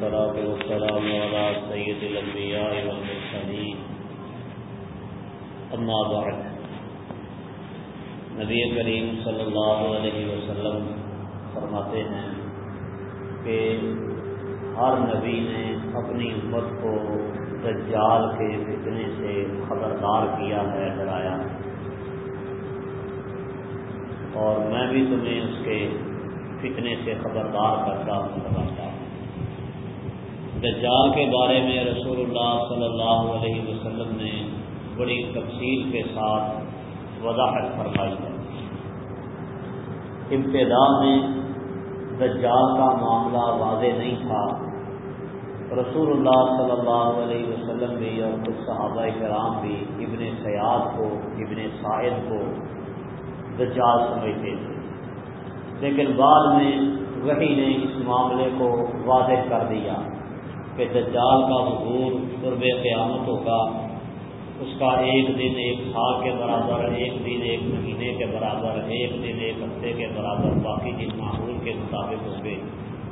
والصلاة والسلام على سيد الأنبياء والمرسلين. أما بعد. نبی کریم صلی اللہ علیہ وسلم فرماتے ہیں کہ ہر نبی نے اپنی امت کو دجال کے فتنے سے خبردار کیا ہے، ڈرایا اور میں بھی تمہیں اس کے فتنے سے خبردار کرتا ہوں بتاتا ہوں۔ دجال کے بارے میں رسول اللہ صلی اللہ علیہ وسلم نے بڑی تفصیل کے ساتھ وضاحت فرمائی ہے۔ ابتدا میں دجال کا معاملہ واضح نہیں تھا۔ رسول اللہ صلی اللہ علیہ وسلم بھی اور کچھ صحابہ کرام بھی ابن سیاد کو، ابن سائد کو دجال سمجھتے تھے۔ لیکن بعد میں وہی نے اس معاملے کو واضح کر دیا۔ کہ دجال کا حضور قرب قیامت ہوگا، اس کا ایک دن ایک سال کے برابر، ایک دن ایک مہینے کے برابر، ایک دن ایک ہفتے کے برابر، باقی دن معمول کے مطابق ہوں گے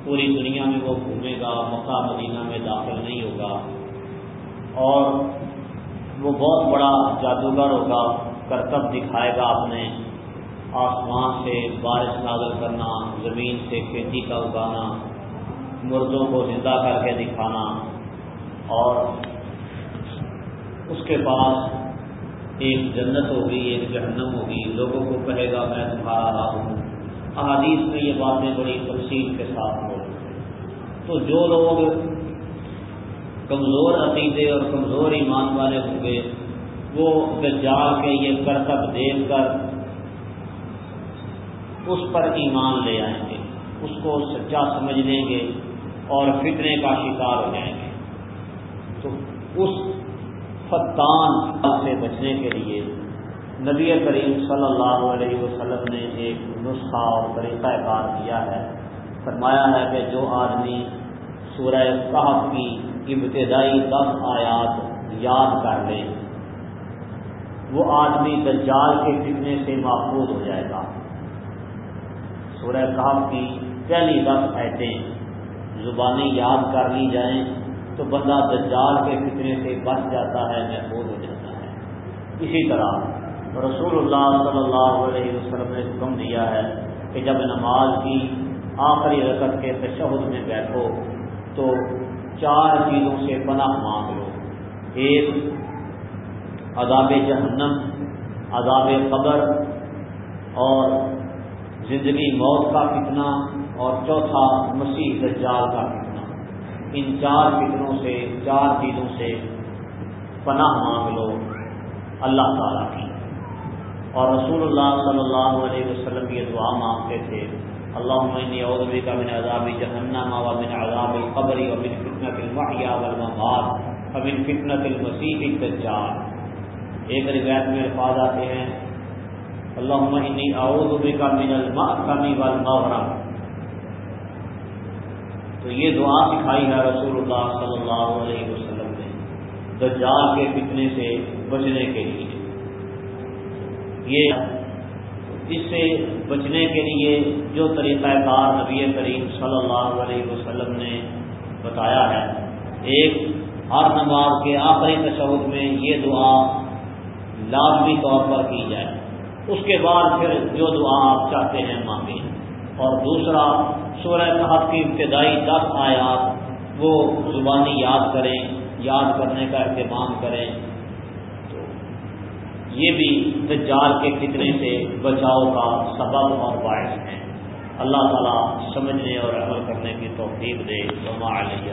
پوری دنیا میں وہ گھومے گا، مکہ مدینہ میں داخل نہیں ہوگا۔ اور وہ بہت بڑا جادوگر ہوگا، کرتب دکھائے گا اپنے آسمان سے، بارش نازل کرنا، زمین سے کھیتی کا اگانا۔ مردوں کو زندہ کر کے دکھانا اور اس کے پاس ایک جنت ہوگی، ایک جہنم ہوگی، لوگوں کو کہے گا، میں تمہارا راب ہوں. احادیث میں یہ باتیں بڑی تفصیل کے ساتھ ہو تو جو لوگ کمزور عقیدے اور کمزور ایمان والے ہوں گے، وہ دجال کے یہ کرتب دیکھ کر اس پر ایمان لے آئیں گے، اس کو سچا سمجھ لیں گے۔ اور فتنے کا شکار ہو جائیں گے۔ تو اس فتان سے بچنے کے لیے نبی کریم صلی اللہ علیہ وسلم نے ایک نسخہ اور طریقہ کار کیا ہے۔ فرمایا ہے کہ جو آدمی سورہ صاحب کی ابتدائی دس آیات یاد کر لے، وہ آدمی دجال کے فتنے سے محفوظ ہو جائے گا۔ سورہ صاحب کی پہلی دس آیتیں زبانی یاد کر لی جائیں تو بندہ دجال کے فتنے سے بچ جاتا ہے، محفوظ ہو جاتا ہے۔ اسی طرح رسول اللہ صلی اللہ علیہ وسلم نے حکم دیا ہے کہ جب نماز کی آخری رکعت کے تشہد میں بیٹھو تو چار چیزوں سے پناہ مانگ لو۔ ایک، عذاب جہنم، عذاب قبر اور زندگی موت کا فتنہ۔ اور چوتھا مسیح دجال کا فتنہ۔ ان چار فتنوں سے، چار چیزوں سے پناہ مانگ لو۔ اللہ تعالیٰ کی۔ اور رسول اللہ صلی اللہ علیہ وسلم یہ دعا مانگتے تھے اللہ عمنی اودبی کا من عذاب جہنم و من عذاب القبری و من فتنة المحیا والممات و من فتنة المسیح الدجال۔ ایک روایت میں الفاظ آتے ہیں اللہ انی اعوذ بک من المأثم والمغرم۔ تو یہ دعا سکھائی ہے رسول اللہ صلی اللہ علیہ وسلم نے، دجال کے فتنے سے بچنے کے لیے۔ یہ اس سے بچنے کے لیے جو طریقہ کار نبی کریم صلی اللہ علیہ وسلم نے بتایا ہے، ایک ہر نماز کے آخری تشہد میں یہ دعا لازمی طور پر کی جائے۔ اس کے بعد پھر جو دعا آپ چاہتے ہیں مانگیں اور دوسرا سورہ صاحب کی ابتدائی دس آیات وہ زبانی یاد کریں، یاد کرنے کا اہتمام کریں۔ تو یہ بھی دجال کے فتنے سے بچاؤ کا سبب اور باعث ہیں۔ اللہ تعالیٰ سمجھنے اور عمل کرنے کی توفیق دے۔ تو علیہ